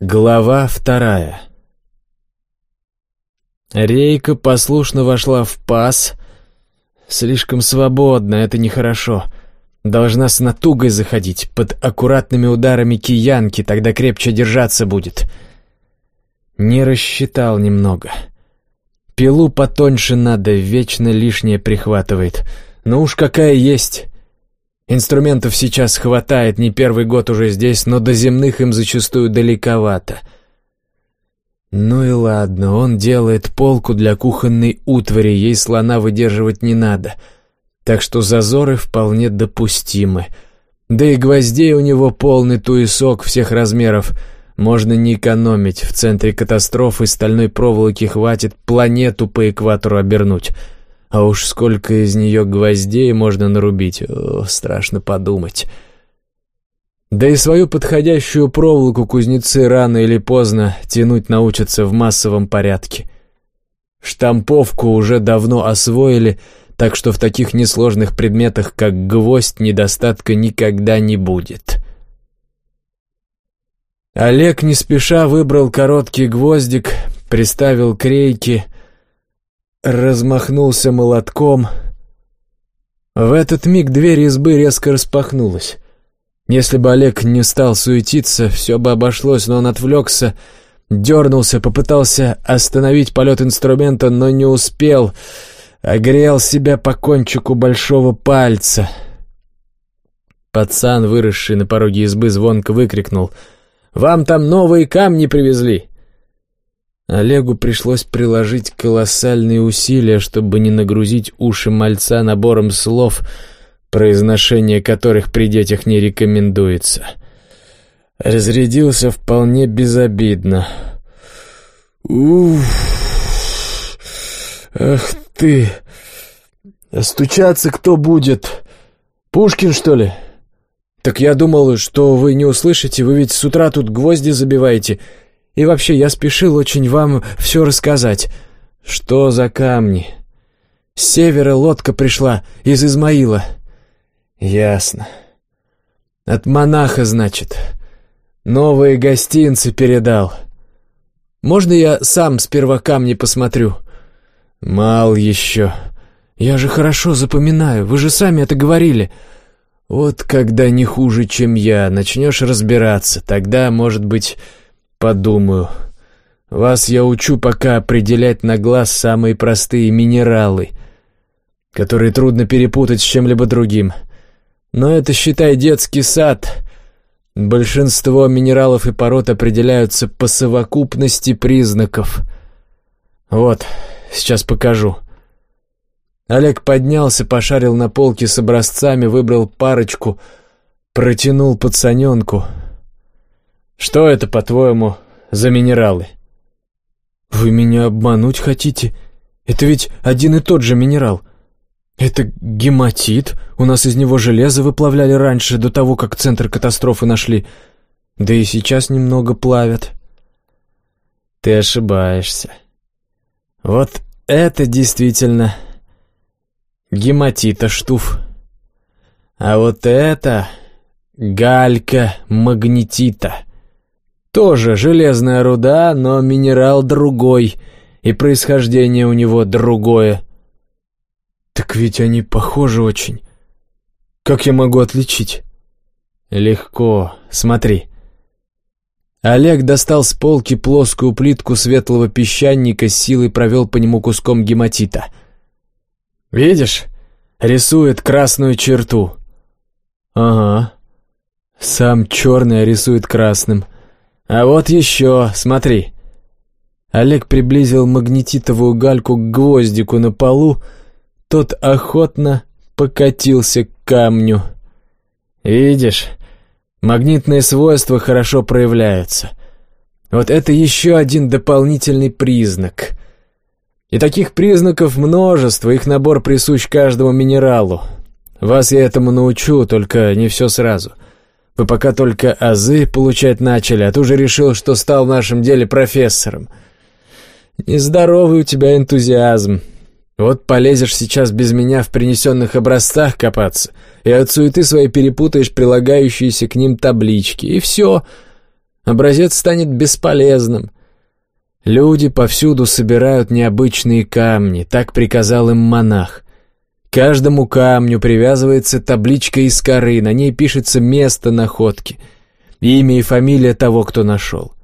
Глава вторая Рейка послушно вошла в паз. Слишком свободно, это нехорошо. Должна с натугой заходить, под аккуратными ударами киянки, тогда крепче держаться будет. Не рассчитал немного. Пилу потоньше надо, вечно лишнее прихватывает. Ну уж какая есть. Инструментов сейчас хватает, не первый год уже здесь, но до земных им зачастую далековато. Ну и ладно, он делает полку для кухонной утвари, ей слона выдерживать не надо. Так что зазоры вполне допустимы. Да и гвоздей у него полный туесок всех размеров. Можно не экономить, в центре катастрофы стальной проволоки хватит планету по экватору обернуть. А уж сколько из нее гвоздей можно нарубить, О, страшно подумать. Да и свою подходящую проволоку кузнецы рано или поздно тянуть научатся в массовом порядке. Штамповку уже давно освоили, так что в таких несложных предметах, как гвоздь, недостатка никогда не будет. Олег не спеша выбрал короткий гвоздик, приставил к рейке — размахнулся молотком. В этот миг дверь избы резко распахнулась. Если бы Олег не стал суетиться, все бы обошлось, но он отвлекся, дернулся, попытался остановить полет инструмента, но не успел, огрел себя по кончику большого пальца. Пацан, выросший на пороге избы, звонко выкрикнул «Вам там новые камни привезли!» Олегу пришлось приложить колоссальные усилия, чтобы не нагрузить уши мальца набором слов, произношение которых при детях не рекомендуется. Разрядился вполне безобидно. «Уф! Ах ты! Стучаться кто будет? Пушкин, что ли?» «Так я думал, что вы не услышите, вы ведь с утра тут гвозди забиваете». И вообще, я спешил очень вам все рассказать. Что за камни? С севера лодка пришла, из Измаила. Ясно. От монаха, значит. Новые гостинцы передал. Можно я сам сперва камни посмотрю? Мал еще. Я же хорошо запоминаю, вы же сами это говорили. Вот когда не хуже, чем я, начнешь разбираться, тогда, может быть, Подумаю. Вас я учу пока определять на глаз самые простые минералы, которые трудно перепутать с чем-либо другим. Но это, считай, детский сад. Большинство минералов и пород определяются по совокупности признаков. Вот, сейчас покажу. Олег поднялся, пошарил на полке с образцами, выбрал парочку, протянул пацаненку — что это, по-твоему, за минералы? Вы меня обмануть хотите? Это ведь один и тот же минерал. Это гематит. У нас из него железо выплавляли раньше, до того, как центр катастрофы нашли. Да и сейчас немного плавят. Ты ошибаешься. Вот это действительно гематита штуф. А вот это галька магнетита. Тоже железная руда, но минерал другой, и происхождение у него другое. Так ведь они похожи очень. Как я могу отличить? Легко, смотри. Олег достал с полки плоскую плитку светлого песчаника, силой провел по нему куском гематита. Видишь? Рисует красную черту. Ага. Сам черный рисует красным — «А вот еще, смотри». Олег приблизил магнетитовую гальку к гвоздику на полу, тот охотно покатился к камню. «Видишь, магнитные свойства хорошо проявляются. Вот это еще один дополнительный признак. И таких признаков множество, их набор присущ каждому минералу. Вас я этому научу, только не все сразу». Вы пока только азы получать начали, а ты уже решил, что стал в нашем деле профессором. Нездоровый у тебя энтузиазм. Вот полезешь сейчас без меня в принесенных образцах копаться, и от суеты своей перепутаешь прилагающиеся к ним таблички, и все. Образец станет бесполезным. Люди повсюду собирают необычные камни, так приказал им монах. Каждому камню привязывается табличка из коры, на ней пишется место находки, имя и фамилия того, кто нашел.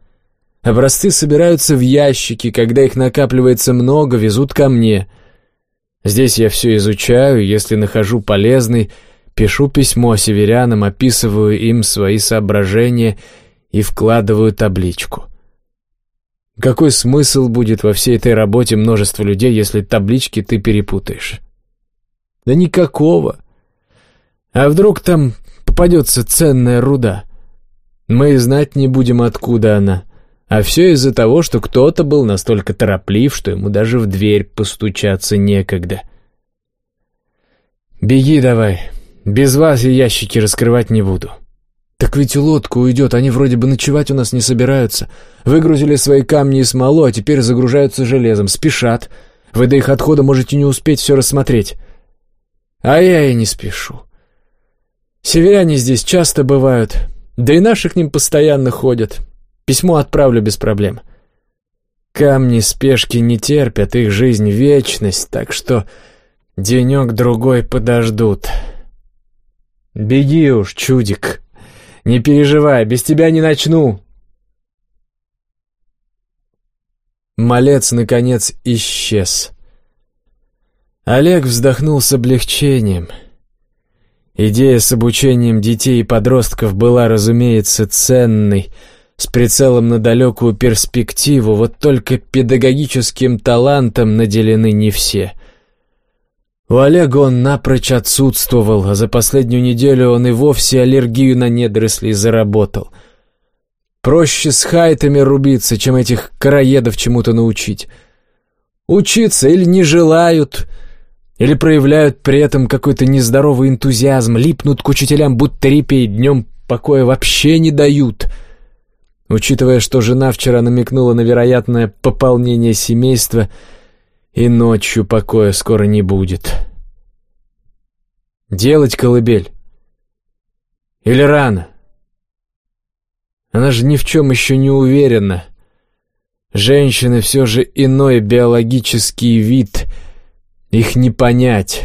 Образцы собираются в ящики, когда их накапливается много, везут ко мне. Здесь я все изучаю, если нахожу полезный, пишу письмо северянам, описываю им свои соображения и вкладываю табличку. Какой смысл будет во всей этой работе множества людей, если таблички ты перепутаешь? Да никакого. А вдруг там попадется ценная руда? Мы и знать не будем, откуда она. А все из-за того, что кто-то был настолько тороплив, что ему даже в дверь постучаться некогда. «Беги давай. Без вас я ящики раскрывать не буду». «Так ведь лодка уйдет, они вроде бы ночевать у нас не собираются. Выгрузили свои камни и смолу, а теперь загружаются железом, спешат. Вы до их отхода можете не успеть все рассмотреть». «А я и не спешу. Северяне здесь часто бывают, да и наши к ним постоянно ходят. Письмо отправлю без проблем. Камни спешки не терпят, их жизнь — вечность, так что денек-другой подождут. Беги уж, чудик. Не переживай, без тебя не начну. Малец, наконец, исчез. Олег вздохнул с облегчением. Идея с обучением детей и подростков была, разумеется, ценной — с прицелом на далекую перспективу, вот только педагогическим талантом наделены не все. У Олега он напрочь отсутствовал, а за последнюю неделю он и вовсе аллергию на недоросли заработал. Проще с хайтами рубиться, чем этих караедов чему-то научить. Учиться или не желают, или проявляют при этом какой-то нездоровый энтузиазм, липнут к учителям, будто репей, днем покоя вообще не дают — Учитывая, что жена вчера намекнула на вероятное пополнение семейства, и ночью покоя скоро не будет. Делать колыбель? Или рано? Она же ни в чем еще не уверена. Женщины все же иной биологический вид, их не понять.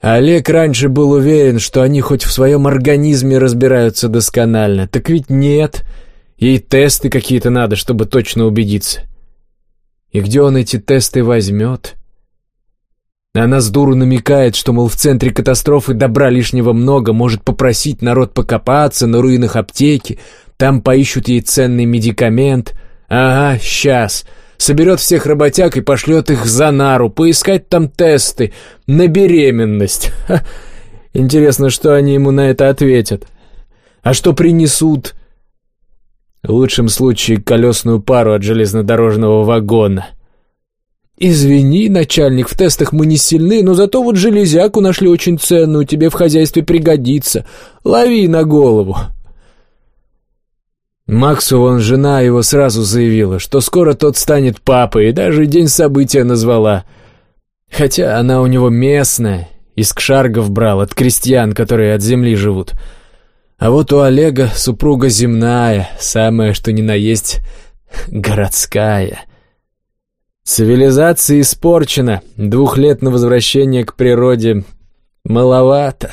Олег раньше был уверен, что они хоть в своем организме разбираются досконально. Так ведь нет. Ей тесты какие-то надо, чтобы точно убедиться. И где он эти тесты возьмет? Она с дуру намекает, что, мол, в центре катастрофы добра лишнего много, может попросить народ покопаться на руинах аптеки, там поищут ей ценный медикамент. Ага, сейчас соберет всех работяг и пошлет их за нару, поискать там тесты на беременность. Интересно, что они ему на это ответят. А что принесут? В лучшем случае колесную пару от железнодорожного вагона. «Извини, начальник, в тестах мы не сильны, но зато вот железяку нашли очень ценную, тебе в хозяйстве пригодится. Лови на голову». Максу вон жена его сразу заявила, что скоро тот станет папой, и даже день события назвала. Хотя она у него местная, из кшаргов брал, от крестьян, которые от земли живут. А вот у Олега супруга земная, самая что ни на есть городская. Цивилизация испорчена, двух лет на возвращение к природе маловато.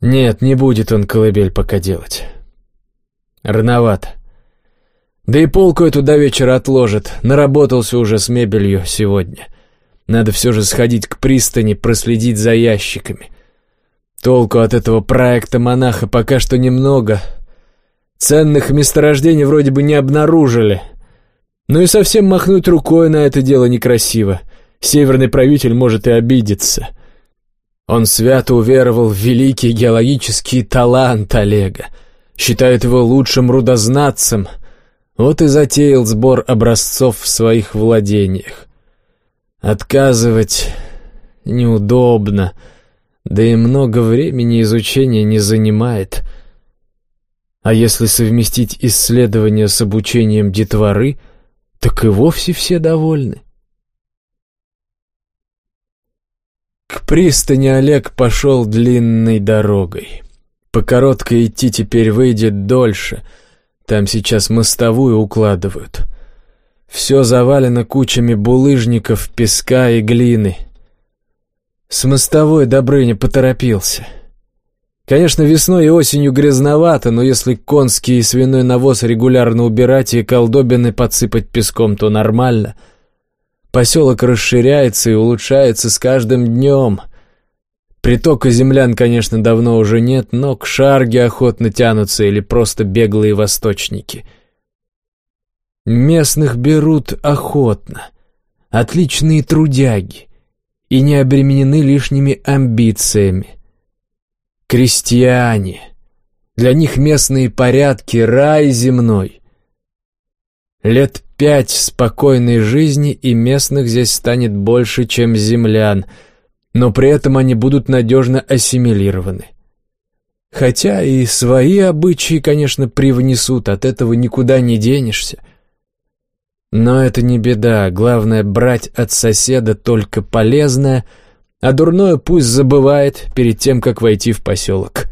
Нет, не будет он колыбель пока делать. Рановато. Да и полку эту до вечера отложит. Наработался уже с мебелью сегодня. Надо все же сходить к пристани, проследить за ящиками. Толку от этого проекта монаха пока что немного. Ценных месторождений вроде бы не обнаружили. Ну и совсем махнуть рукой на это дело некрасиво. Северный правитель может и обидеться. Он свято уверовал в великий геологический талант Олега считает его лучшим рудознатцем, вот и затеял сбор образцов в своих владениях. Отказывать неудобно, да и много времени изучения не занимает. А если совместить исследования с обучением детворы, так и вовсе все довольны. К пристани Олег пошел длинной дорогой. По короткой идти теперь выйдет дольше. Там сейчас мостовую укладывают. Все завалено кучами булыжников, песка и глины. С мостовой Добрыня поторопился. Конечно, весной и осенью грязновато, но если конский и свиной навоз регулярно убирать и колдобины подсыпать песком, то нормально. Поселок расширяется и улучшается с каждым днем. Притока землян, конечно, давно уже нет, но к шарге охотно тянутся или просто беглые восточники. Местных берут охотно. Отличные трудяги и не обременены лишними амбициями. Крестьяне. Для них местные порядки — рай земной. Лет пять спокойной жизни, и местных здесь станет больше, чем землян, но при этом они будут надежно ассимилированы. Хотя и свои обычаи, конечно, привнесут, от этого никуда не денешься. Но это не беда, главное брать от соседа только полезное, а дурное пусть забывает перед тем, как войти в поселок.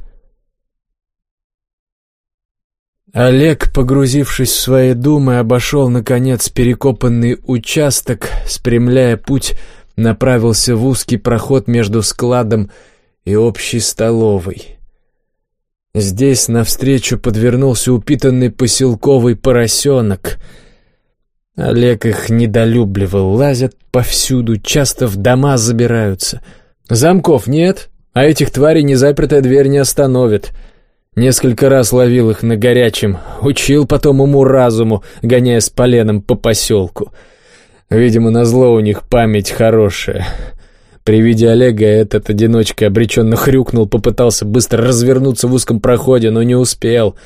Олег, погрузившись в свои думы, обошел, наконец, перекопанный участок, спрямляя путь, направился в узкий проход между складом и общей столовой. Здесь навстречу подвернулся упитанный поселковый поросенок — Олег их недолюбливал, лазят повсюду, часто в дома забираются. Замков нет, а этих тварей незапертая дверь не остановит. Несколько раз ловил их на горячем, учил потом уму-разуму, гоняя с поленом по поселку. Видимо, назло у них память хорошая. При виде Олега этот одиночка обреченно хрюкнул, попытался быстро развернуться в узком проходе, но не успел —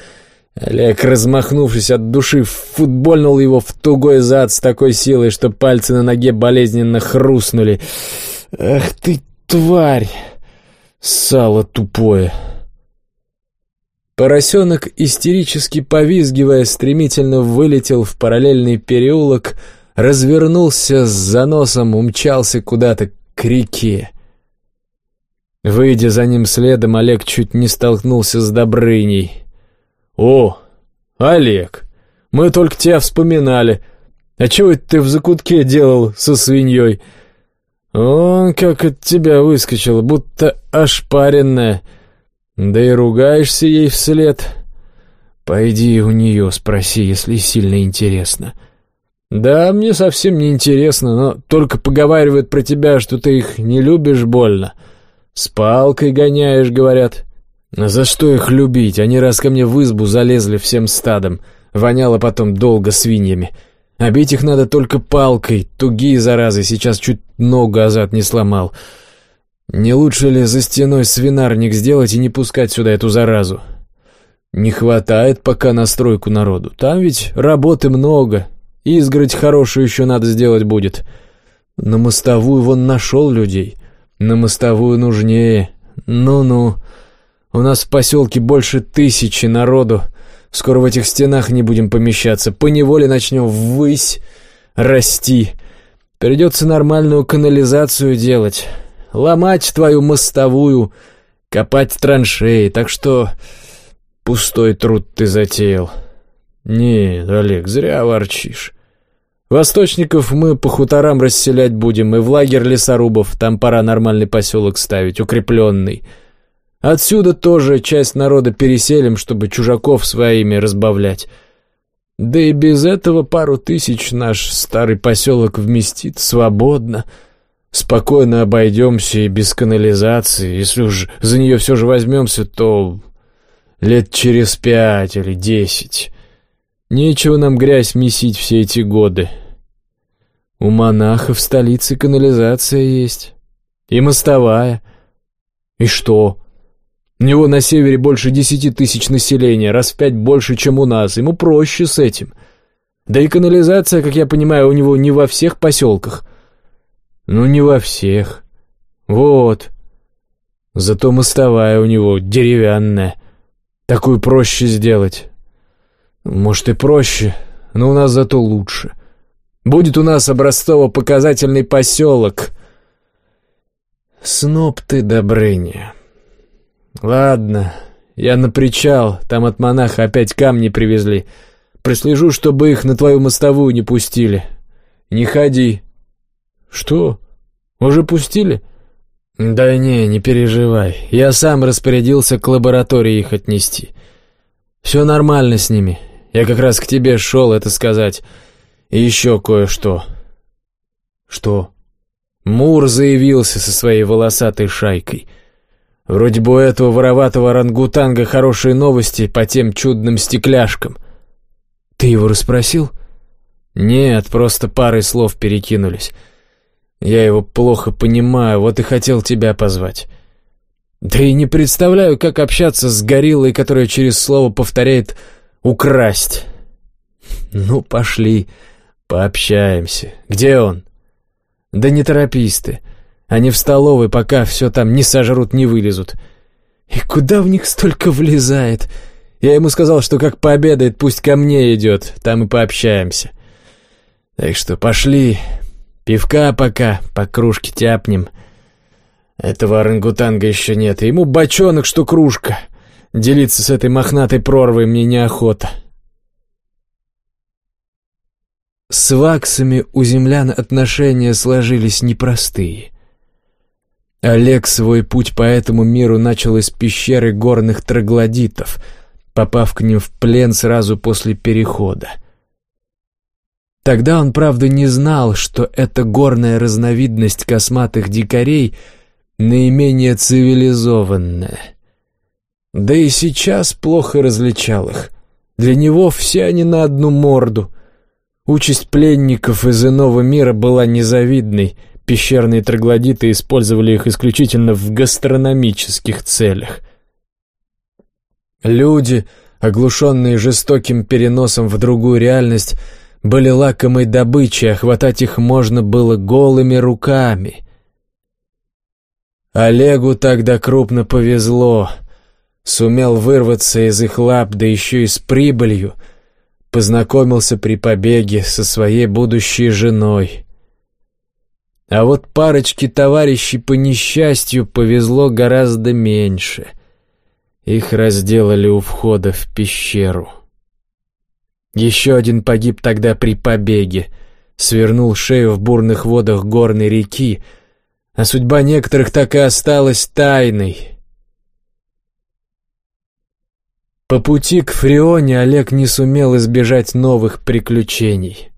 Олег, размахнувшись от души, футбольнул его в тугой зад с такой силой, что пальцы на ноге болезненно хрустнули. «Ах ты, тварь! Сало тупое!» Поросенок, истерически повизгивая, стремительно вылетел в параллельный переулок, развернулся с заносом, умчался куда-то к реке. Выйдя за ним следом, Олег чуть не столкнулся с Добрыней. «О, Олег, мы только тебя вспоминали. А чего это ты в закутке делал со свиньей?» «Он как от тебя выскочил, будто ошпаренная. Да и ругаешься ей вслед. Пойди у нее спроси, если сильно интересно». «Да, мне совсем не интересно, но только поговаривают про тебя, что ты их не любишь больно. С палкой гоняешь, говорят». «За что их любить? Они раз ко мне в избу залезли всем стадом. Воняло потом долго свиньями. А бить их надо только палкой. Тугие заразы, сейчас чуть ногу азат не сломал. Не лучше ли за стеной свинарник сделать и не пускать сюда эту заразу? Не хватает пока на стройку народу. Там ведь работы много. Изгородь хорошую еще надо сделать будет. На мостовую вон нашел людей. На мостовую нужнее. Ну-ну. У нас в поселке больше тысячи народу. Скоро в этих стенах не будем помещаться. Поневоле начнем ввысь расти. Придется нормальную канализацию делать. Ломать твою мостовую, копать траншеи. Так что пустой труд ты затеял. Нет, Олег, зря ворчишь. Восточников мы по хуторам расселять будем, и в лагерь лесорубов. Там пора нормальный поселок ставить, укрепленный. Отсюда тоже часть народа переселим, чтобы чужаков своими разбавлять. Да и без этого пару тысяч наш старый поселок вместит свободно. Спокойно обойдемся и без канализации. Если уж за нее все же возьмемся, то лет через пять или десять. Нечего нам грязь месить все эти годы. У монахов в столице канализация есть. И мостовая. И что? У него на севере больше десяти тысяч населения, раз в пять больше, чем у нас. Ему проще с этим. Да и канализация, как я понимаю, у него не во всех поселках. Ну, не во всех. Вот. Зато мостовая у него деревянная. Такую проще сделать. Может и проще, но у нас зато лучше. Будет у нас образцово-показательный поселок. Сноб ты, Добрыня. Ладно, Я на причал, там от монаха опять камни привезли. Прислежу, чтобы их на твою мостовую не пустили. Не ходи». «Что? Уже пустили?» «Да не, не переживай. Я сам распорядился к лаборатории их отнести. Все нормально с ними. Я как раз к тебе шел это сказать. И еще кое-что». «Что?» Мур заявился со своей волосатой шайкой. Вроде бы у этого вороватого орангутанга хорошие новости по тем чудным стекляшкам. «Ты его расспросил?» «Нет, просто парой слов перекинулись. Я его плохо понимаю, вот и хотел тебя позвать». Да и не представляю, как общаться с гориллой, которая через слово повторяет «украсть». Ну, пошли, пообщаемся. Где он? Да не торопись ты. Они в столовой, пока все там не сожрут, не вылезут. И куда в них столько влезает? Я ему сказал, что как пообедает, пусть ко мне идет, там и пообщаемся. Так что пошли, пивка пока, по кружке тяпнем. Этого орангутанга еще нет, ему бочонок, что кружка. Делиться с этой мохнатой прорвой мне неохота. С ваксами у землян отношения сложились непростые. Олег свой путь по этому миру начал из пещеры горных троглодитов, попав к ним в плен сразу после перехода. Тогда он, правда, не знал, что эта горная разновидность косматых дикарей наименее цивилизованная. Да и сейчас плохо различал их. Для него все они на одну морду — Участь пленников из иного мира была незавидной. Пещерные троглодиты использовали их исключительно в гастрономических целях. Люди, оглушенные жестоким переносом в другую реальность, были лакомой добычей, а хватать их можно было голыми руками. Олегу тогда крупно повезло. Сумел вырваться из их лап, да еще и с прибылью — познакомился при побеге со своей будущей женой. А вот парочке товарищей по несчастью повезло гораздо меньше. Их разделали у входа в пещеру. Еще один погиб тогда при побеге, свернул шею в бурных водах горной реки, а судьба некоторых так и осталась тайной — По пути к Фрионе Олег не сумел избежать новых приключений.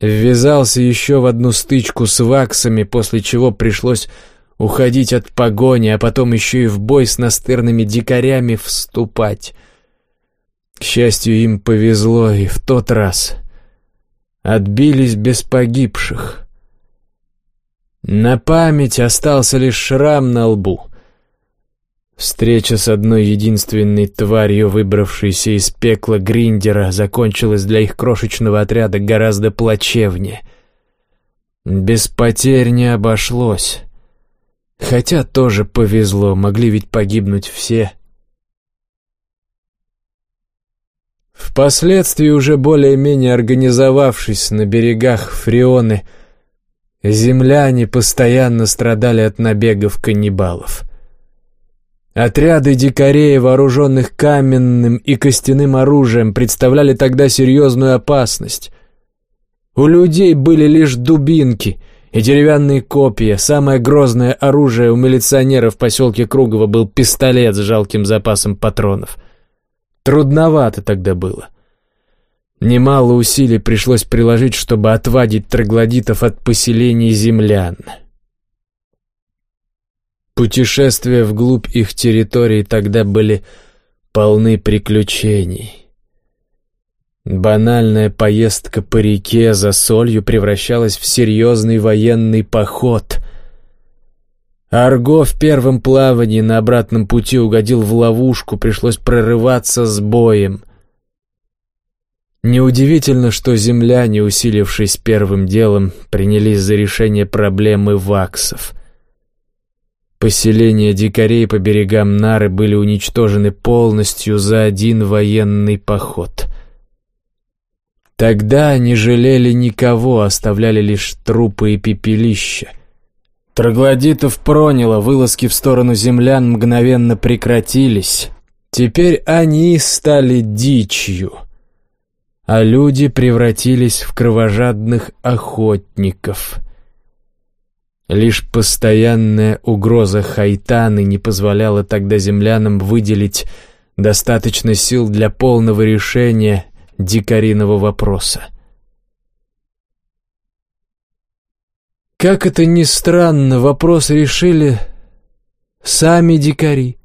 Ввязался еще в одну стычку с ваксами, после чего пришлось уходить от погони, а потом еще и в бой с настырными дикарями вступать. К счастью, им повезло и в тот раз. Отбились без погибших. На память остался лишь шрам на лбу — Встреча с одной единственной тварью, выбравшейся из пекла Гриндера, закончилась для их крошечного отряда гораздо плачевнее. Без потерь не обошлось. Хотя тоже повезло, могли ведь погибнуть все. Впоследствии, уже более-менее организовавшись на берегах Фрионы, земляне постоянно страдали от набегов каннибалов — Отряды дикарей, вооруженных каменным и костяным оружием, представляли тогда серьезную опасность. У людей были лишь дубинки и деревянные копья. Самое грозное оружие у милиционера в поселке Кругово был пистолет с жалким запасом патронов. Трудновато тогда было. Немало усилий пришлось приложить, чтобы отвадить троглодитов от поселений землян. Путешествия вглубь их территории тогда были полны приключений. Банальная поездка по реке за солью превращалась в серьезный военный поход. Арго в первом плавании на обратном пути угодил в ловушку, пришлось прорываться с боем. Неудивительно, что земляне, усилившись первым делом, принялись за решение проблемы ваксов — Поселения дикарей по берегам Нары были уничтожены полностью за один военный поход. Тогда они жалели никого, оставляли лишь трупы и пепелища. Троглодитов проняло, вылазки в сторону землян мгновенно прекратились. Теперь они стали дичью, а люди превратились в кровожадных охотников. Лишь постоянная угроза Хайтаны не позволяла тогда землянам выделить достаточно сил для полного решения дикариного вопроса. Как это ни странно, вопрос решили сами дикари.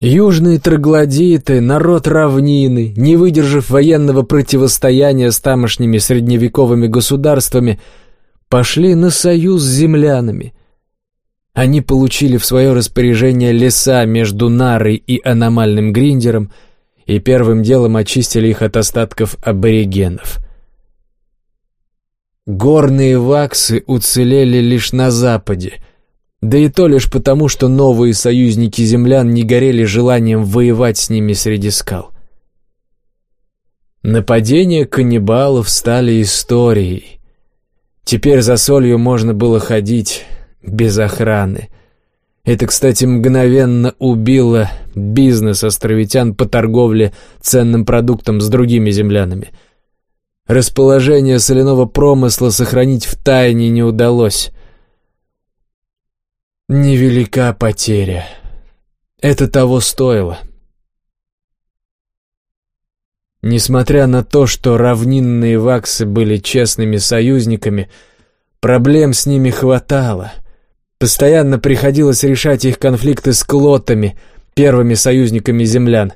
Южные троглодиты, народ равнины, не выдержав военного противостояния с тамошними средневековыми государствами, пошли на союз с землянами. Они получили в свое распоряжение леса между Нарой и аномальным Гриндером и первым делом очистили их от остатков аборигенов. Горные ваксы уцелели лишь на западе, да и то лишь потому, что новые союзники землян не горели желанием воевать с ними среди скал. Нападения каннибалов стали историей. Теперь за солью можно было ходить без охраны. Это, кстати, мгновенно убило бизнес островитян по торговле ценным продуктом с другими землянами. Расположение соляного промысла сохранить в тайне не удалось. Невелика потеря. Это того стоило. Несмотря на то, что равнинные ваксы были честными союзниками, проблем с ними хватало — Постоянно приходилось решать их конфликты с клотами, первыми союзниками землян.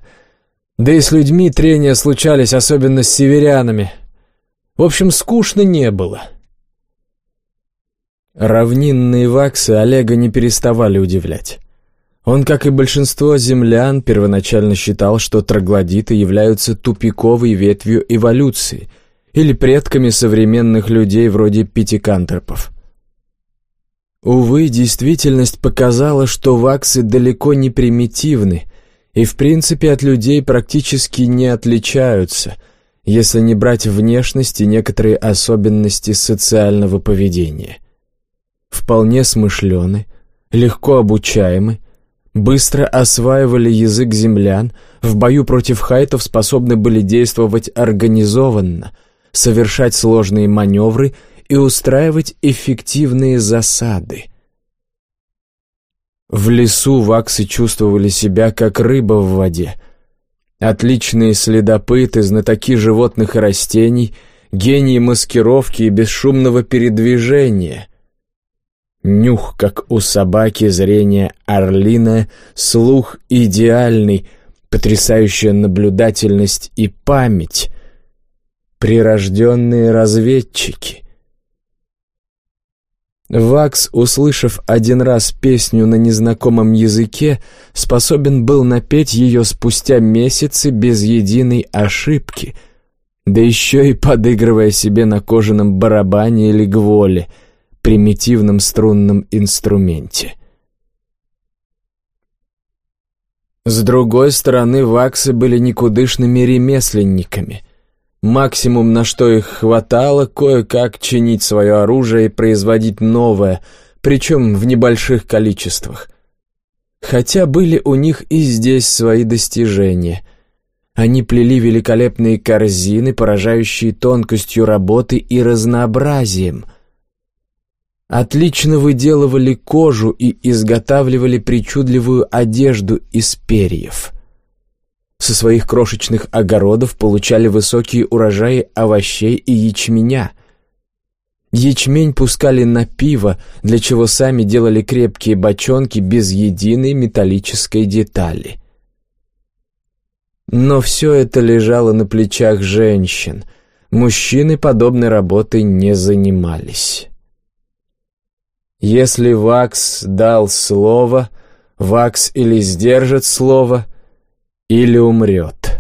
Да и с людьми трения случались, особенно с северянами. В общем, скучно не было. Равнинные ваксы Олега не переставали удивлять. Он, как и большинство землян, первоначально считал, что троглодиты являются тупиковой ветвью эволюции или предками современных людей вроде пятикантропов. Увы, действительность показала, что ваксы далеко не примитивны и в принципе от людей практически не отличаются, если не брать внешность и некоторые особенности социального поведения. Вполне смышлены, легко обучаемы, быстро осваивали язык землян, в бою против хайтов способны были действовать организованно, совершать сложные маневры – и устраивать эффективные засады. В лесу ваксы чувствовали себя как рыба в воде. Отличные следопыты, знатоки животных и растений, гении маскировки и бесшумного передвижения. Нюх, как у собаки, зрение орлиное, слух идеальный, потрясающая наблюдательность и память. Прирожденные разведчики. Вакс, услышав один раз песню на незнакомом языке, способен был напеть ее спустя месяцы без единой ошибки, да еще и подыгрывая себе на кожаном барабане или гволе, примитивном струнном инструменте. С другой стороны, ваксы были никудышными ремесленниками — Максимум, на что их хватало, кое-как чинить свое оружие и производить новое, причем в небольших количествах. Хотя были у них и здесь свои достижения. Они плели великолепные корзины, поражающие тонкостью работы и разнообразием. Отлично выделывали кожу и изготавливали причудливую одежду из перьев — со своих крошечных огородов получали высокие урожаи овощей и ячменя. Ячмень пускали на пиво, для чего сами делали крепкие бочонки без единой металлической детали. Но все это лежало на плечах женщин. Мужчины подобной работой не занимались. Если Вакс дал слово, Вакс или сдержит слово, или умрет.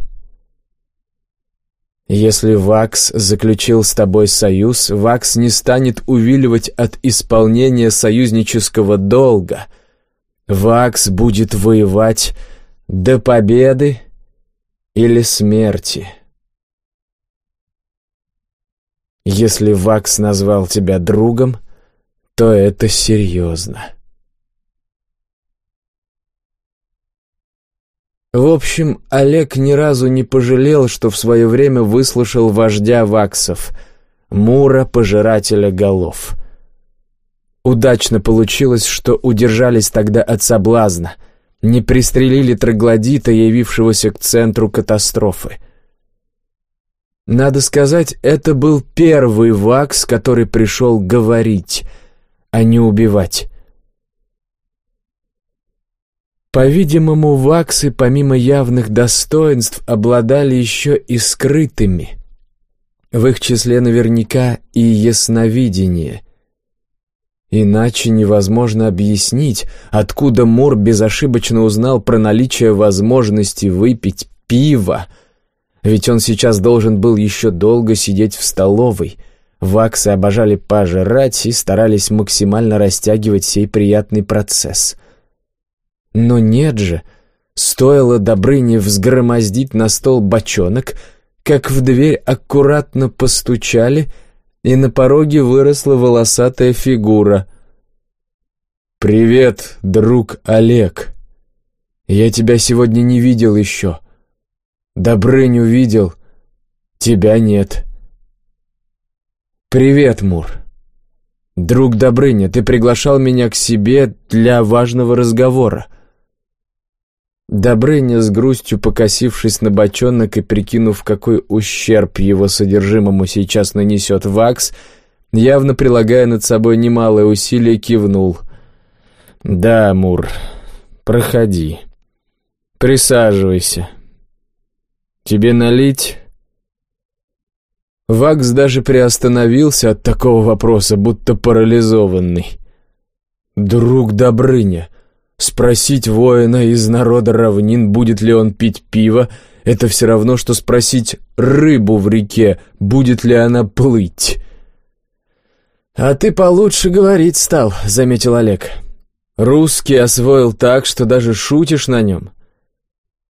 Если Вакс заключил с тобой союз, Вакс не станет увиливать от исполнения союзнического долга. Вакс будет воевать до победы или смерти. Если Вакс назвал тебя другом, то это серьезно. В общем, Олег ни разу не пожалел, что в свое время выслушал вождя ваксов, Мура, пожирателя голов. Удачно получилось, что удержались тогда от соблазна, не пристрелили троглодита, явившегося к центру катастрофы. Надо сказать, это был первый вакс, который пришел говорить, а не убивать. По-видимому, ваксы, помимо явных достоинств, обладали еще и скрытыми. В их числе наверняка и ясновидение. Иначе невозможно объяснить, откуда Мур безошибочно узнал про наличие возможности выпить пиво, ведь он сейчас должен был еще долго сидеть в столовой. Ваксы обожали пожрать и старались максимально растягивать сей приятный процесс — но нет же, стоило Добрыне взгромоздить на стол бочонок, как в дверь аккуратно постучали, и на пороге выросла волосатая фигура. «Привет, друг Олег. Я тебя сегодня не видел еще. Добрыню видел, тебя нет». «Привет, Мур. Друг Добрыня, ты приглашал меня к себе для важного разговора». Добрыня с грустью покосившись на бочонок и прикинув, какой ущерб его содержимому сейчас нанесет вакс, явно прилагая над собой немалое усилие, кивнул. «Да, Мур, проходи. Присаживайся. Тебе налить?» Вакс даже приостановился от такого вопроса, будто парализованный. «Друг Добрыня, Спросить воина из народа равнин, будет ли он пить пиво, это все равно, что спросить рыбу в реке, будет ли она плыть. «А ты получше говорить стал», — заметил Олег. «Русский освоил так, что даже шутишь на нем».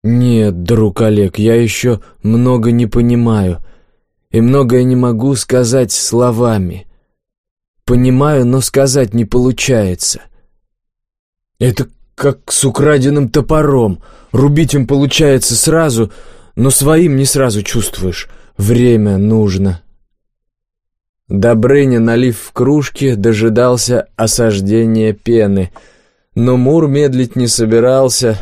«Нет, друг Олег, я еще много не понимаю, и многое не могу сказать словами. Понимаю, но сказать не получается». «Это как с украденным топором. Рубить им получается сразу, но своим не сразу чувствуешь. Время нужно. Добрыня, налив в кружки, дожидался осаждения пены. Но Мур медлить не собирался.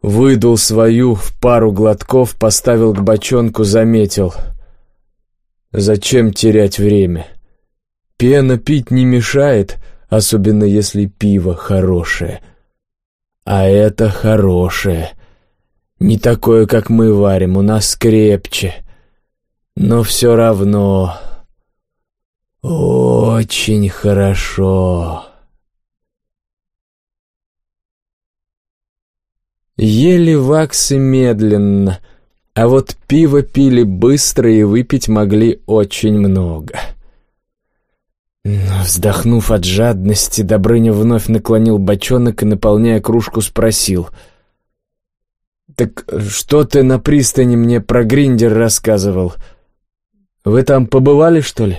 Выдул свою в пару глотков, поставил к бочонку, заметил. «Зачем терять время? Пена пить не мешает, особенно если пиво хорошее». А это хорошее. Не такое, как мы варим, у нас крепче. Но все равно очень хорошо. Ели ваксы медленно, а вот пиво пили быстро и выпить могли очень много. Вздохнув от жадности, Добрыня вновь наклонил бочонок и, наполняя кружку, спросил. «Так что ты на пристани мне про гриндер рассказывал? Вы там побывали, что ли?»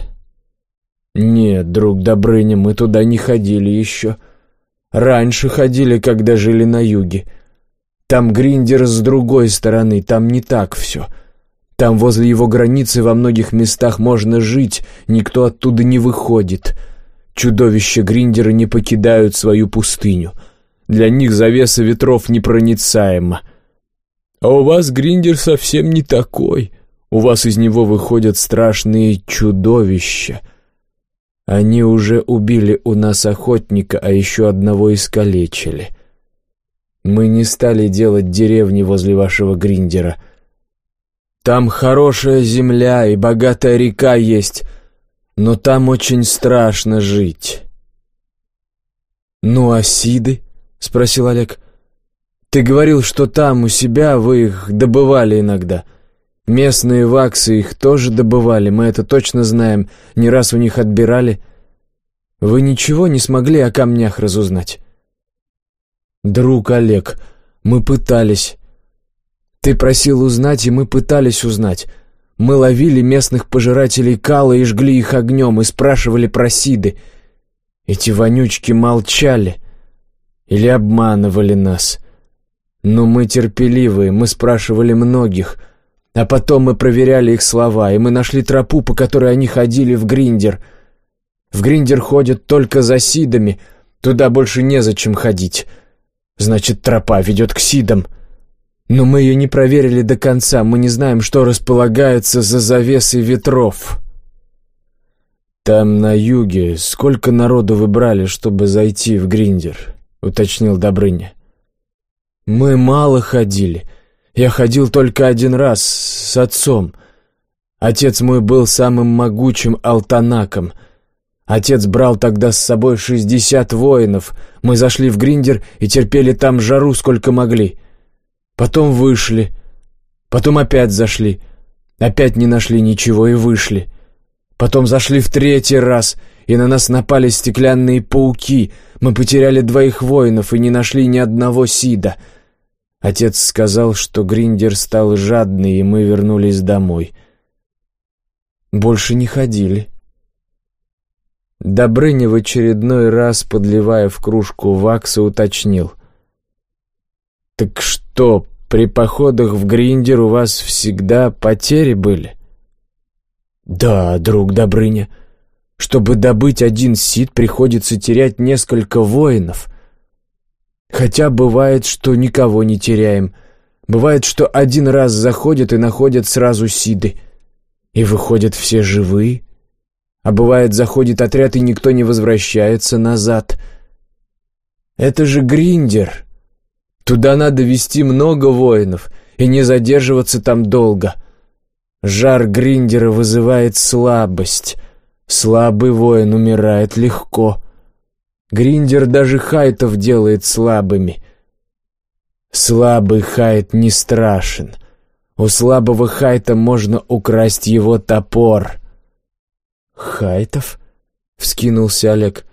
«Нет, друг Добрыня, мы туда не ходили еще. Раньше ходили, когда жили на юге. Там гриндер с другой стороны, там не так все». Там возле его границы во многих местах можно жить, никто оттуда не выходит. Чудовища Гриндера не покидают свою пустыню. Для них завеса ветров непроницаема. А у вас Гриндер совсем не такой. У вас из него выходят страшные чудовища. Они уже убили у нас охотника, а еще одного искалечили. Мы не стали делать деревни возле вашего Гриндера — там хорошая земля и богатая река есть, но там очень страшно жить». «Ну, а Сиды?» — спросил Олег. «Ты говорил, что там, у себя, вы их добывали иногда. Местные ваксы их тоже добывали, мы это точно знаем, не раз у них отбирали. Вы ничего не смогли о камнях разузнать?» «Друг Олег, мы пытались, ты просил узнать, и мы пытались узнать. Мы ловили местных пожирателей кала и жгли их огнем, и спрашивали про Сиды. Эти вонючки молчали или обманывали нас. Но мы терпеливые, мы спрашивали многих, а потом мы проверяли их слова, и мы нашли тропу, по которой они ходили в Гриндер. В Гриндер ходят только за Сидами, туда больше незачем ходить. Значит, тропа ведет к Сидам. Но мы ее не проверили до конца, мы не знаем, что располагается за завесой ветров». «Там, на юге, сколько народу вы брали, чтобы зайти в Гриндер?» — уточнил Добрыня. «Мы мало ходили. Я ходил только один раз с отцом. Отец мой был самым могучим алтанаком. Отец брал тогда с собой шестьдесят воинов. Мы зашли в Гриндер и терпели там жару сколько могли. Потом вышли. Потом опять зашли. Опять не нашли ничего и вышли». Потом зашли в третий раз, и на нас напали стеклянные пауки. Мы потеряли двоих воинов и не нашли ни одного Сида. Отец сказал, что Гриндер стал жадный, и мы вернулись домой. Больше не ходили. Добрыня в очередной раз, подливая в кружку вакса, уточнил. «Так что, при походах в Гриндер у вас всегда потери были?» «Да, друг Добрыня, чтобы добыть один сит, приходится терять несколько воинов. Хотя бывает, что никого не теряем. Бывает, что один раз заходят и находят сразу сиды. И выходят все живые. А бывает, заходит отряд, и никто не возвращается назад. Это же Гриндер. Туда надо вести много воинов и не задерживаться там долго». Жар Гриндера вызывает слабость. Слабый воин умирает легко. Гриндер даже хайтов делает слабыми. Слабый хайт не страшен. У слабого хайта можно украсть его топор. «Хайтов?» — вскинулся Олег.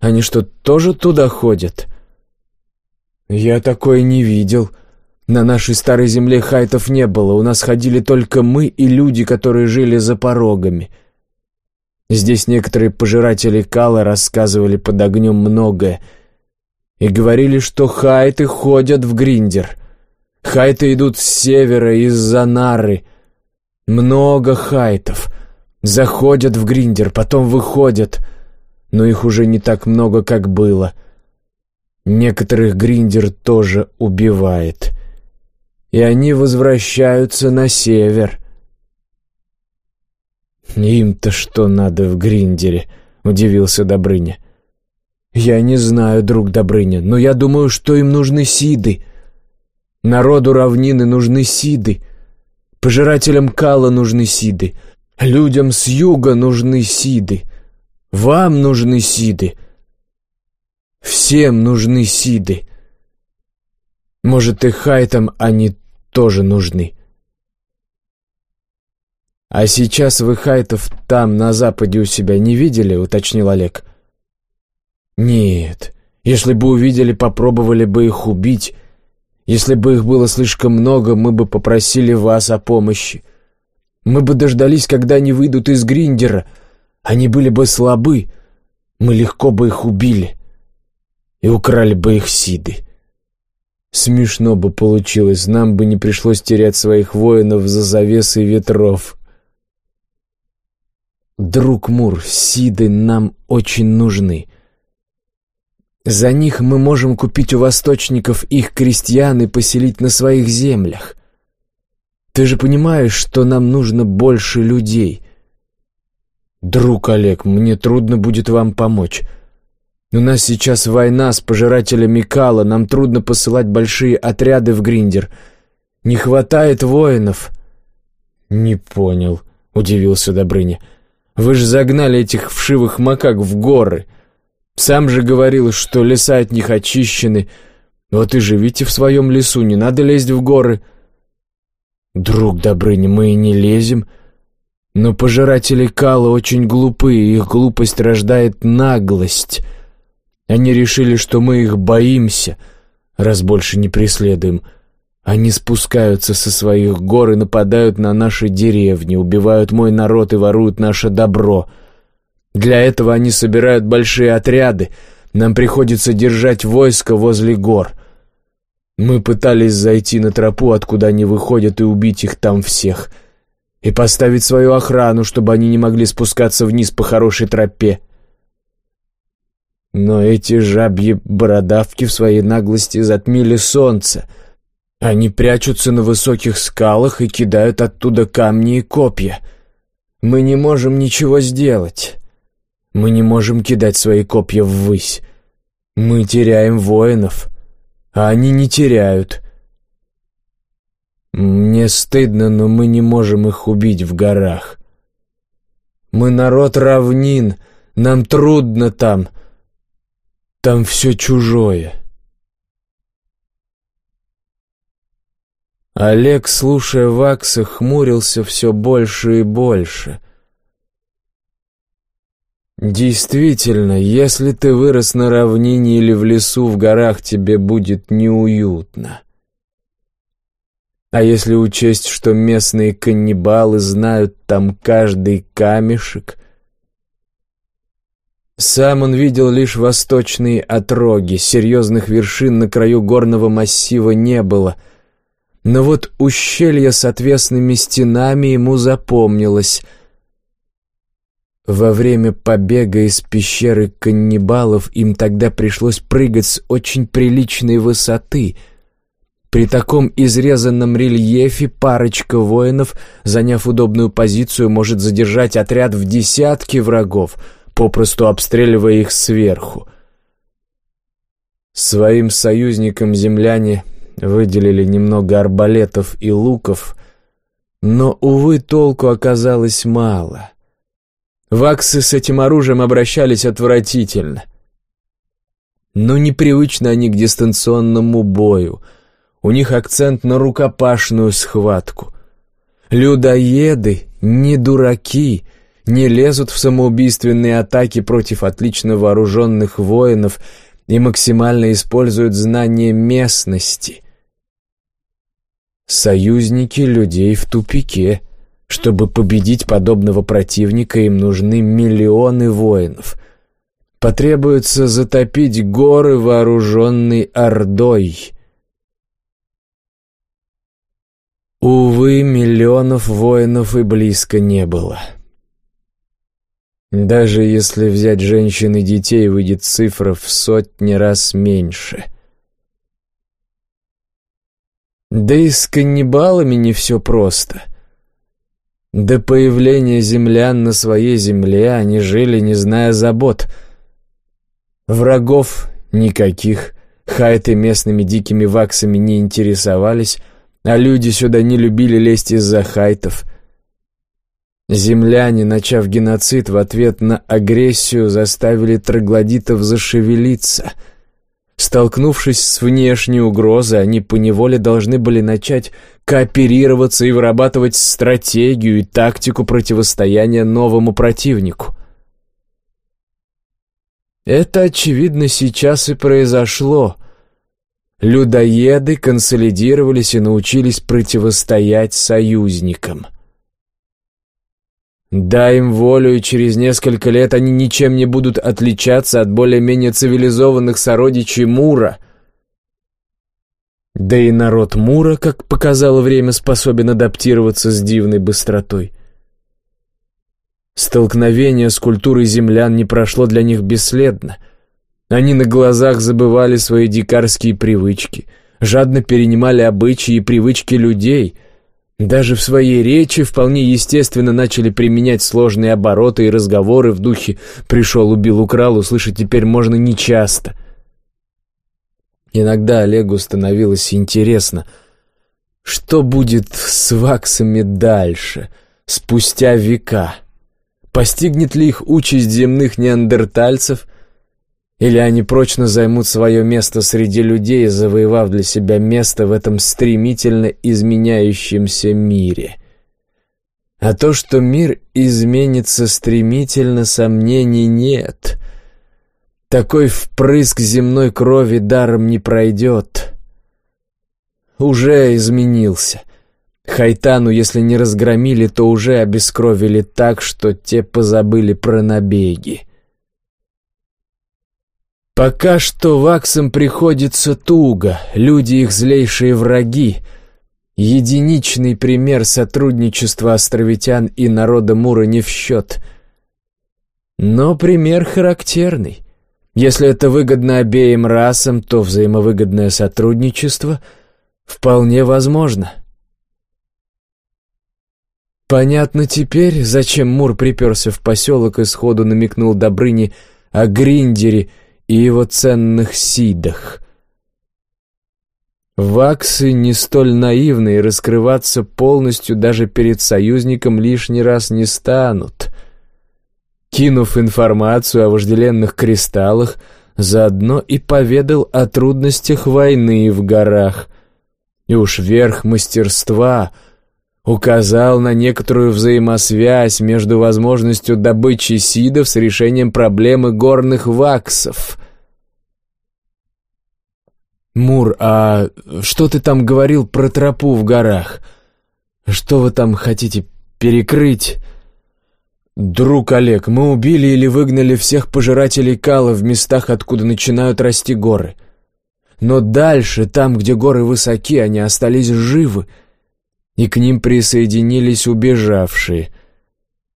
«Они что, тоже туда ходят?» «Я такое не видел», на нашей старой земле хайтов не было, у нас ходили только мы и люди, которые жили за порогами. Здесь некоторые пожиратели кала рассказывали под огнем многое и говорили, что хайты ходят в Гриндер. Хайты идут с севера, из-за Нары. Много хайтов. Заходят в Гриндер, потом выходят, но их уже не так много, как было. Некоторых Гриндер тоже убивает» и они возвращаются на север. «Им-то что надо в Гриндере?» — удивился Добрыня. «Я не знаю, друг Добрыня, но я думаю, что им нужны сиды. Народу равнины нужны сиды. Пожирателям кала нужны сиды. Людям с юга нужны сиды. Вам нужны сиды. Всем нужны сиды. Может, и хайтам они тоже нужны. «А сейчас вы хайтов там, на западе у себя не видели?» — уточнил Олег. «Нет. Если бы увидели, попробовали бы их убить. Если бы их было слишком много, мы бы попросили вас о помощи. Мы бы дождались, когда они выйдут из Гриндера. Они были бы слабы. Мы легко бы их убили. И украли бы их сиды. Смешно бы получилось, нам бы не пришлось терять своих воинов за завесой ветров. Друг Мур, Сиды нам очень нужны. За них мы можем купить у восточников их крестьян и поселить на своих землях. Ты же понимаешь, что нам нужно больше людей. Друг Олег, мне трудно будет вам помочь. У нас сейчас война с пожирателями кала, нам трудно посылать большие отряды в Гриндер. Не хватает воинов». «Не понял», — удивился Добрыня. «Вы же загнали этих вшивых макак в горы. Сам же говорил, что леса от них очищены. Вот и живите в своем лесу, не надо лезть в горы». «Друг Добрыня, мы и не лезем». Но пожиратели кала очень глупые, их глупость рождает наглость. Они решили, что мы их боимся, раз больше не преследуем. Они спускаются со своих гор и нападают на наши деревни, убивают мой народ и воруют наше добро. Для этого они собирают большие отряды. Нам приходится держать войско возле гор. Мы пытались зайти на тропу, откуда они выходят, и убить их там всех. И поставить свою охрану, чтобы они не могли спускаться вниз по хорошей тропе. Но эти жабьи бородавки в своей наглости затмили солнце. Они прячутся на высоких скалах и кидают оттуда камни и копья. Мы не можем ничего сделать. Мы не можем кидать свои копья ввысь. Мы теряем воинов а они не теряют. Мне стыдно, но мы не можем их убить в горах. Мы народ равнин, нам трудно там. Там все чужое. Олег, слушая Вакса, хмурился все больше и больше — Действительно, если ты вырос на равнине или в лесу в горах, тебе будет неуютно. А если учесть, что местные каннибалы знают там каждый камешек... Сам он видел лишь восточные отроги, серьезных вершин на краю горного массива не было. Но вот ущелье с отвесными стенами ему запомнилось — во время побега из пещеры каннибалов им тогда пришлось прыгать с очень приличной высоты. При таком изрезанном рельефе парочка воинов, заняв удобную позицию, может задержать отряд в десятки врагов, попросту обстреливая их сверху. Своим союзникам земляне выделили немного арбалетов и луков, но, увы, толку оказалось мало — Ваксы с этим оружием обращались отвратительно. Но непривычно они к дистанционному бою. У них акцент на рукопашную схватку. Людоеды, не дураки, не лезут в самоубийственные атаки против отлично вооруженных воинов и максимально используют знание местности. Союзники людей в тупике — чтобы победить подобного противника, им нужны миллионы воинов. Потребуется затопить горы вооруженной ордой. Увы, миллионов воинов и близко не было. Даже если взять женщин и детей, выйдет цифра в сотни раз меньше. Да и с каннибалами не все просто — до появления землян на своей земле они жили, не зная забот. Врагов никаких, хайты местными дикими ваксами не интересовались, а люди сюда не любили лезть из-за хайтов. Земляне, начав геноцид в ответ на агрессию, заставили троглодитов зашевелиться — Столкнувшись с внешней угрозой, они поневоле должны были начать кооперироваться и вырабатывать стратегию и тактику противостояния новому противнику. Это, очевидно, сейчас и произошло. Людоеды консолидировались и научились противостоять союзникам. Дай им волю, и через несколько лет они ничем не будут отличаться от более-менее цивилизованных сородичей Мура. Да и народ Мура, как показало время, способен адаптироваться с дивной быстротой. Столкновение с культурой землян не прошло для них бесследно. Они на глазах забывали свои дикарские привычки, жадно перенимали обычаи и привычки людей — даже в своей речи вполне естественно начали применять сложные обороты и разговоры в духе «пришел, убил, украл» услышать теперь можно нечасто. Иногда Олегу становилось интересно, что будет с ваксами дальше, спустя века. Постигнет ли их участь земных неандертальцев – или они прочно займут свое место среди людей, завоевав для себя место в этом стремительно изменяющемся мире. А то, что мир изменится стремительно, сомнений нет. Такой впрыск земной крови даром не пройдет. Уже изменился. Хайтану, если не разгромили, то уже обескровили так, что те позабыли про набеги. Пока что ваксам приходится туго, люди их злейшие враги. Единичный пример сотрудничества островитян и народа Мура не в счет. Но пример характерный. Если это выгодно обеим расам, то взаимовыгодное сотрудничество вполне возможно. Понятно теперь, зачем Мур приперся в поселок и сходу намекнул Добрыне о Гриндере и его ценных сидах. Ваксы не столь наивны и раскрываться полностью даже перед союзником лишний раз не станут. Кинув информацию о вожделенных кристаллах, заодно и поведал о трудностях войны в горах. И уж верх мастерства — указал на некоторую взаимосвязь между возможностью добычи сидов с решением проблемы горных ваксов. «Мур, а что ты там говорил про тропу в горах? Что вы там хотите перекрыть?» «Друг Олег, мы убили или выгнали всех пожирателей кала в местах, откуда начинают расти горы. Но дальше, там, где горы высоки, они остались живы» и к ним присоединились убежавшие.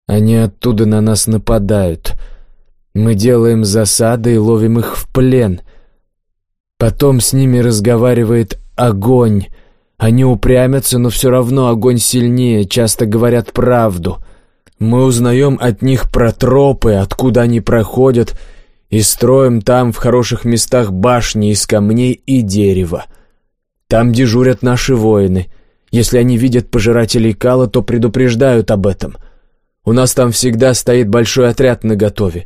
Они оттуда на нас нападают. Мы делаем засады и ловим их в плен. Потом с ними разговаривает огонь. Они упрямятся, но все равно огонь сильнее, часто говорят правду. Мы узнаем от них про тропы, откуда они проходят, и строим там в хороших местах башни из камней и дерева. Там дежурят наши воины — если они видят пожирателей кала, то предупреждают об этом. У нас там всегда стоит большой отряд наготове.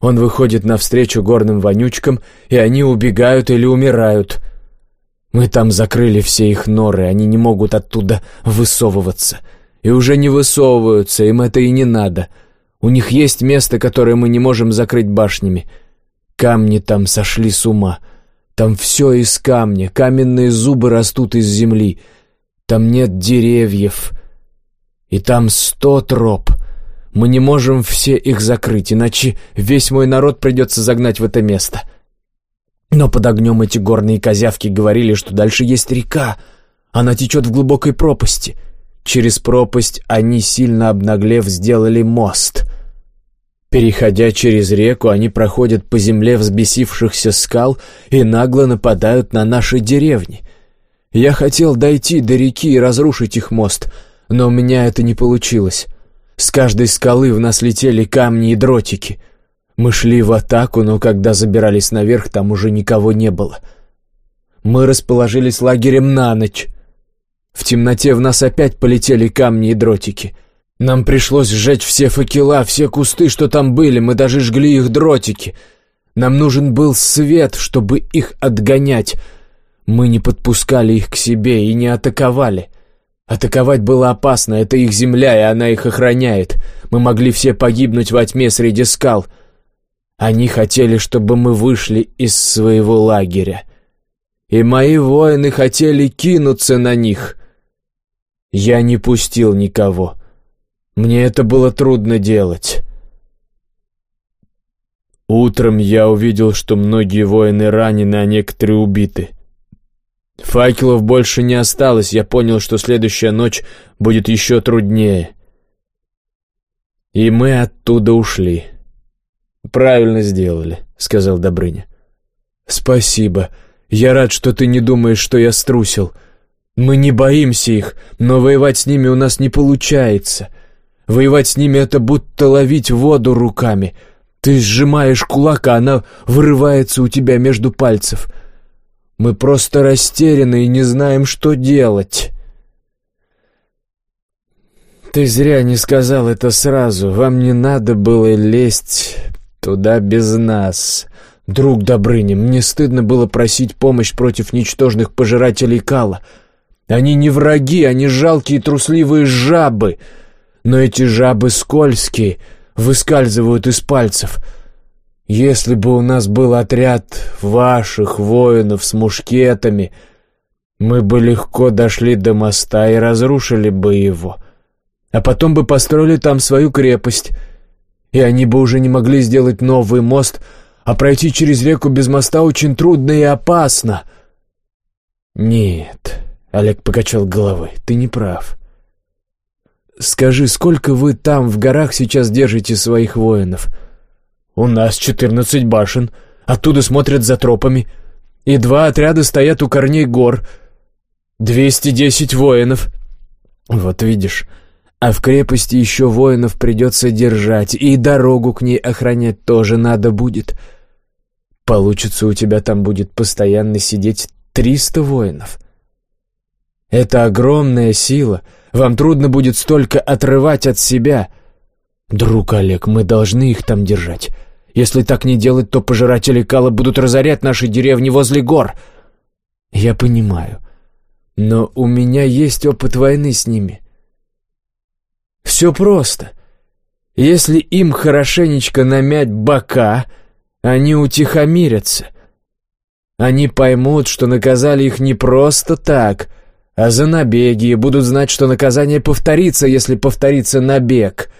Он выходит навстречу горным вонючкам, и они убегают или умирают. Мы там закрыли все их норы, они не могут оттуда высовываться. И уже не высовываются, им это и не надо. У них есть место, которое мы не можем закрыть башнями. Камни там сошли с ума. Там все из камня, каменные зубы растут из земли — там нет деревьев. И там сто троп. Мы не можем все их закрыть, иначе весь мой народ придется загнать в это место. Но под огнем эти горные козявки говорили, что дальше есть река. Она течет в глубокой пропасти. Через пропасть они, сильно обнаглев, сделали мост. Переходя через реку, они проходят по земле взбесившихся скал и нагло нападают на наши деревни — я хотел дойти до реки и разрушить их мост, но у меня это не получилось. С каждой скалы в нас летели камни и дротики. Мы шли в атаку, но когда забирались наверх, там уже никого не было. Мы расположились лагерем на ночь. В темноте в нас опять полетели камни и дротики. Нам пришлось сжечь все факела, все кусты, что там были, мы даже жгли их дротики. Нам нужен был свет, чтобы их отгонять — мы не подпускали их к себе и не атаковали. Атаковать было опасно, это их земля, и она их охраняет. Мы могли все погибнуть во тьме среди скал. Они хотели, чтобы мы вышли из своего лагеря. И мои воины хотели кинуться на них. Я не пустил никого. Мне это было трудно делать. Утром я увидел, что многие воины ранены, а некоторые убиты. Факелов больше не осталось, я понял, что следующая ночь будет еще труднее. И мы оттуда ушли. «Правильно сделали», — сказал Добрыня. «Спасибо. Я рад, что ты не думаешь, что я струсил. Мы не боимся их, но воевать с ними у нас не получается. Воевать с ними — это будто ловить воду руками. Ты сжимаешь кулак, а она вырывается у тебя между пальцев». Мы просто растеряны и не знаем, что делать. Ты зря не сказал это сразу. Вам не надо было лезть туда без нас. Друг Добрыня, мне стыдно было просить помощь против ничтожных пожирателей кала. Они не враги, они жалкие трусливые жабы. Но эти жабы скользкие, выскальзывают из пальцев — если бы у нас был отряд ваших воинов с мушкетами, мы бы легко дошли до моста и разрушили бы его. А потом бы построили там свою крепость, и они бы уже не могли сделать новый мост, а пройти через реку без моста очень трудно и опасно». «Нет», — Олег покачал головой, — «ты не прав». «Скажи, сколько вы там в горах сейчас держите своих воинов?» «У нас четырнадцать башен. Оттуда смотрят за тропами. И два отряда стоят у корней гор. Двести десять воинов». «Вот видишь, а в крепости еще воинов придется держать, и дорогу к ней охранять тоже надо будет. Получится, у тебя там будет постоянно сидеть триста воинов. Это огромная сила, вам трудно будет столько отрывать от себя. Друг Олег, мы должны их там держать. Если так не делать, то пожиратели кала будут разорять наши деревни возле гор. Я понимаю, но у меня есть опыт войны с ними. Все просто. Если им хорошенечко намять бока, они утихомирятся. Они поймут, что наказали их не просто так, а за набеги, будут знать, что наказание повторится, если повторится набег.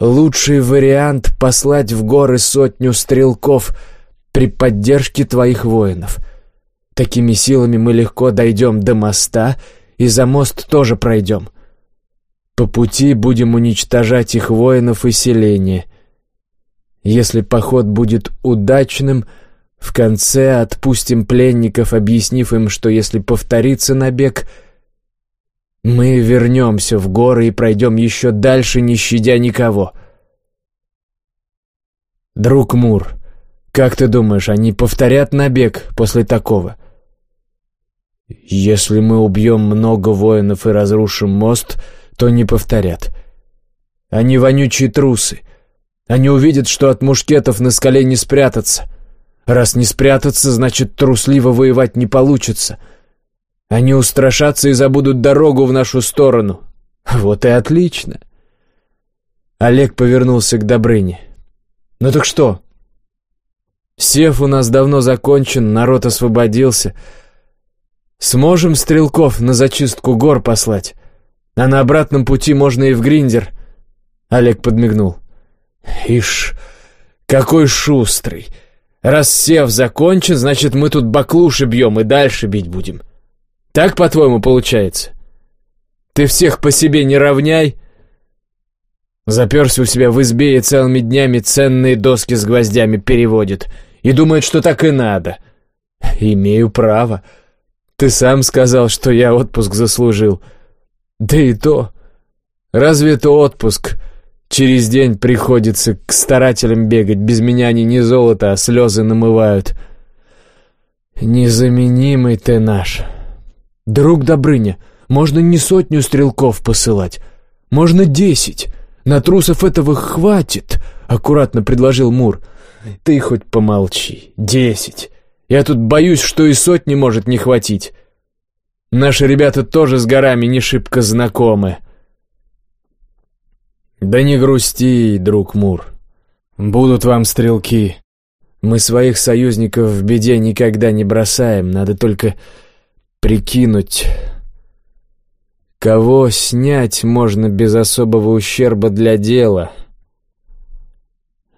Лучший вариант — послать в горы сотню стрелков при поддержке твоих воинов. Такими силами мы легко дойдем до моста, и за мост тоже пройдем. По пути будем уничтожать их воинов и селения. Если поход будет удачным — в конце отпустим пленников, объяснив им, что если повторится набег, мы вернемся в горы и пройдем еще дальше, не щадя никого. Друг Мур, как ты думаешь, они повторят набег после такого? Если мы убьем много воинов и разрушим мост, то не повторят. Они вонючие трусы. Они увидят, что от мушкетов на скале не спрятаться. Раз не спрятаться, значит, трусливо воевать не получится. Они устрашатся и забудут дорогу в нашу сторону. Вот и отлично. Олег повернулся к Добрыне. «Ну так что?» «Сев у нас давно закончен, народ освободился. Сможем стрелков на зачистку гор послать? А на обратном пути можно и в Гриндер?» Олег подмигнул. «Ишь, какой шустрый! Раз сев закончен, значит, мы тут баклуши бьем и дальше бить будем. Так, по-твоему, получается? Ты всех по себе не равняй. Заперся у себя в избе и целыми днями ценные доски с гвоздями переводит. И думает, что так и надо. Имею право. Ты сам сказал, что я отпуск заслужил. Да и то. Разве это отпуск? Через день приходится к старателям бегать. Без меня они не золото, а слезы намывают. Незаменимый ты наш. Друг Добрыня, можно не сотню стрелков посылать. Можно десять. На трусов этого хватит, аккуратно предложил Мур. Ты хоть помолчи. Десять. Я тут боюсь, что и сотни может не хватить. Наши ребята тоже с горами не шибко знакомы. «Да не грусти, друг Мур. Будут вам стрелки. Мы своих союзников в беде никогда не бросаем, надо только прикинуть, кого снять можно без особого ущерба для дела.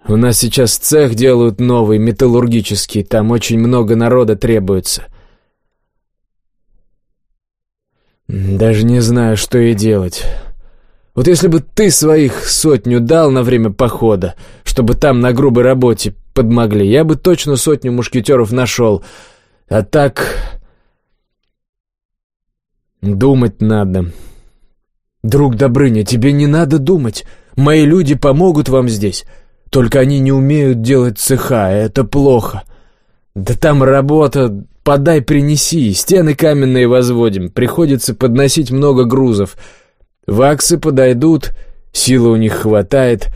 У нас сейчас цех делают новый, металлургический, там очень много народа требуется». «Даже не знаю, что и делать». Вот если бы ты своих сотню дал на время похода, чтобы там на грубой работе подмогли, я бы точно сотню мушкетеров нашел. А так... Думать надо. Друг Добрыня, тебе не надо думать. Мои люди помогут вам здесь. Только они не умеют делать цеха, это плохо. Да там работа, подай, принеси, стены каменные возводим, приходится подносить много грузов. Ваксы подойдут, силы у них хватает.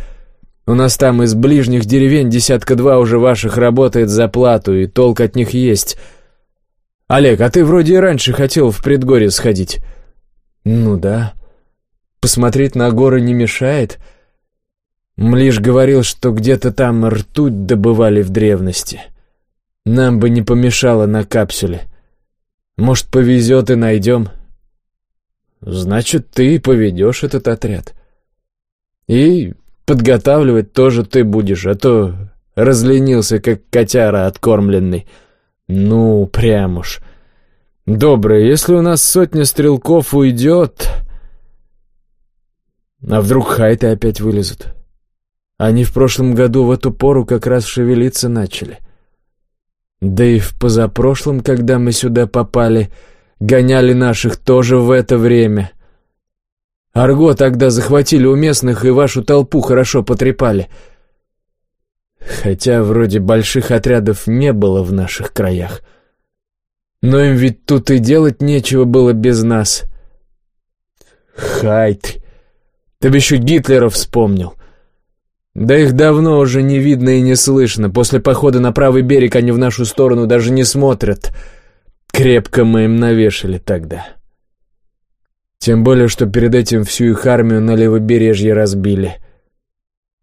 У нас там из ближних деревень десятка-два уже ваших работает за плату, и толк от них есть. Олег, а ты вроде и раньше хотел в предгорье сходить. Ну да. Посмотреть на горы не мешает. Млиш говорил, что где-то там ртуть добывали в древности. Нам бы не помешало на капсуле. Может, повезет и найдем. Значит, ты поведешь этот отряд. И Подготавливать тоже ты будешь, а то разленился, как котяра откормленный. Ну, прям уж. Добрый, если у нас сотня стрелков уйдет... А вдруг хайты опять вылезут? Они в прошлом году в эту пору как раз шевелиться начали. Да и в позапрошлом, когда мы сюда попали, гоняли наших тоже в это время. Арго тогда захватили у местных и вашу толпу хорошо потрепали. Хотя вроде больших отрядов не было в наших краях. Но им ведь тут и делать нечего было без нас. Хайт, ты бы еще Гитлера вспомнил. Да их давно уже не видно и не слышно. После похода на правый берег они в нашу сторону даже не смотрят. Крепко мы им навешали тогда. Тем более, что перед этим всю их армию на левобережье разбили.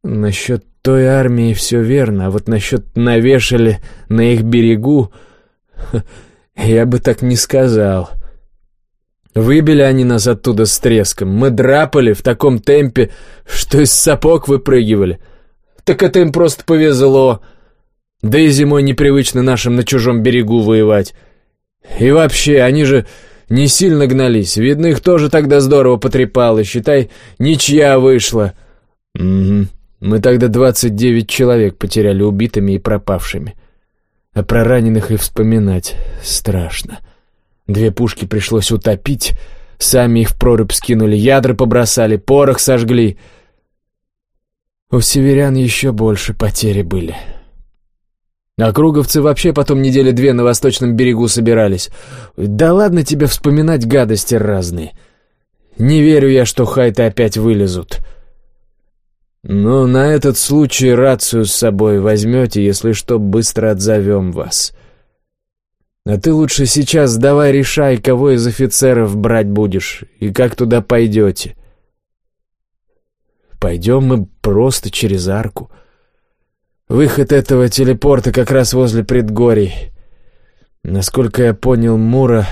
Насчет той армии все верно, а вот насчет навешали на их берегу... Я бы так не сказал. Выбили они нас оттуда с треском. Мы драпали в таком темпе, что из сапог выпрыгивали. Так это им просто повезло. Да и зимой непривычно нашим на чужом берегу воевать. И вообще, они же не сильно гнались. Видно, их тоже тогда здорово потрепало. Считай, ничья вышла. Угу. Мы тогда двадцать девять человек потеряли убитыми и пропавшими. А про раненых и вспоминать страшно. Две пушки пришлось утопить, сами их в прорубь скинули, ядра побросали, порох сожгли. У северян еще больше потери были. А круговцы вообще потом недели две на восточном берегу собирались. Да ладно тебе вспоминать гадости разные. Не верю я, что хайты опять вылезут. Но на этот случай рацию с собой возьмете, если что, быстро отзовем вас. А ты лучше сейчас давай решай, кого из офицеров брать будешь и как туда пойдете. Пойдем мы просто через арку. Выход этого телепорта как раз возле предгорий. Насколько я понял, Мура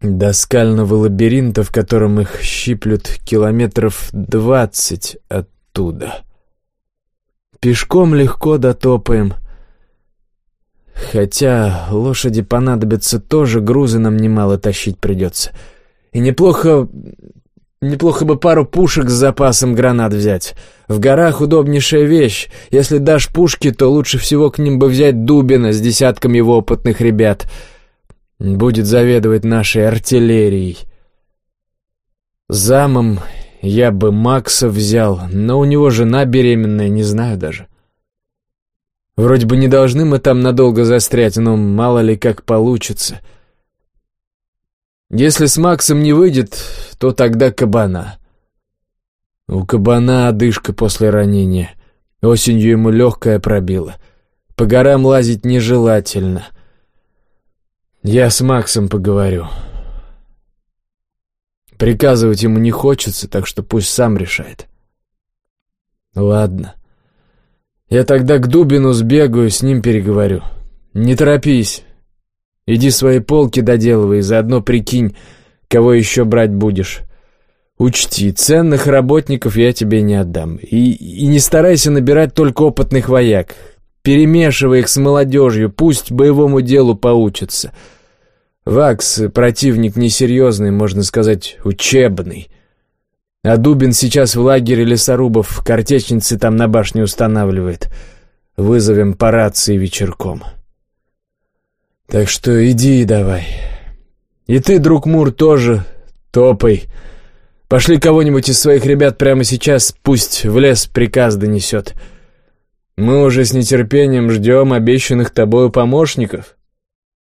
до скального лабиринта, в котором их щиплют километров двадцать оттуда. Пешком легко дотопаем — Хотя лошади понадобятся тоже, грузы нам немало тащить придется. И неплохо... Неплохо бы пару пушек с запасом гранат взять. В горах удобнейшая вещь. Если дашь пушки, то лучше всего к ним бы взять Дубина с десятком его опытных ребят. Будет заведовать нашей артиллерией. Замом я бы Макса взял, но у него жена беременная, не знаю даже. Вроде бы не должны мы там надолго застрять, но мало ли как получится. Если с Максом не выйдет, то тогда кабана. У кабана одышка после ранения. Осенью ему легкое пробило. По горам лазить нежелательно. Я с Максом поговорю. Приказывать ему не хочется, так что пусть сам решает. Ладно. Я тогда к Дубину сбегаю, с ним переговорю. Не торопись. Иди свои полки доделывай, заодно прикинь, кого еще брать будешь. Учти, ценных работников я тебе не отдам. И, и не старайся набирать только опытных вояк. Перемешивай их с молодежью, пусть боевому делу поучатся. Вакс — противник несерьезный, можно сказать, учебный. А Дубин сейчас в лагере лесорубов, картечницы там на башне устанавливает. Вызовем по рации вечерком. Так что иди давай. И ты, друг Мур, тоже топай. Пошли кого-нибудь из своих ребят прямо сейчас, пусть в лес приказ донесет. Мы уже с нетерпением ждем обещанных тобою помощников.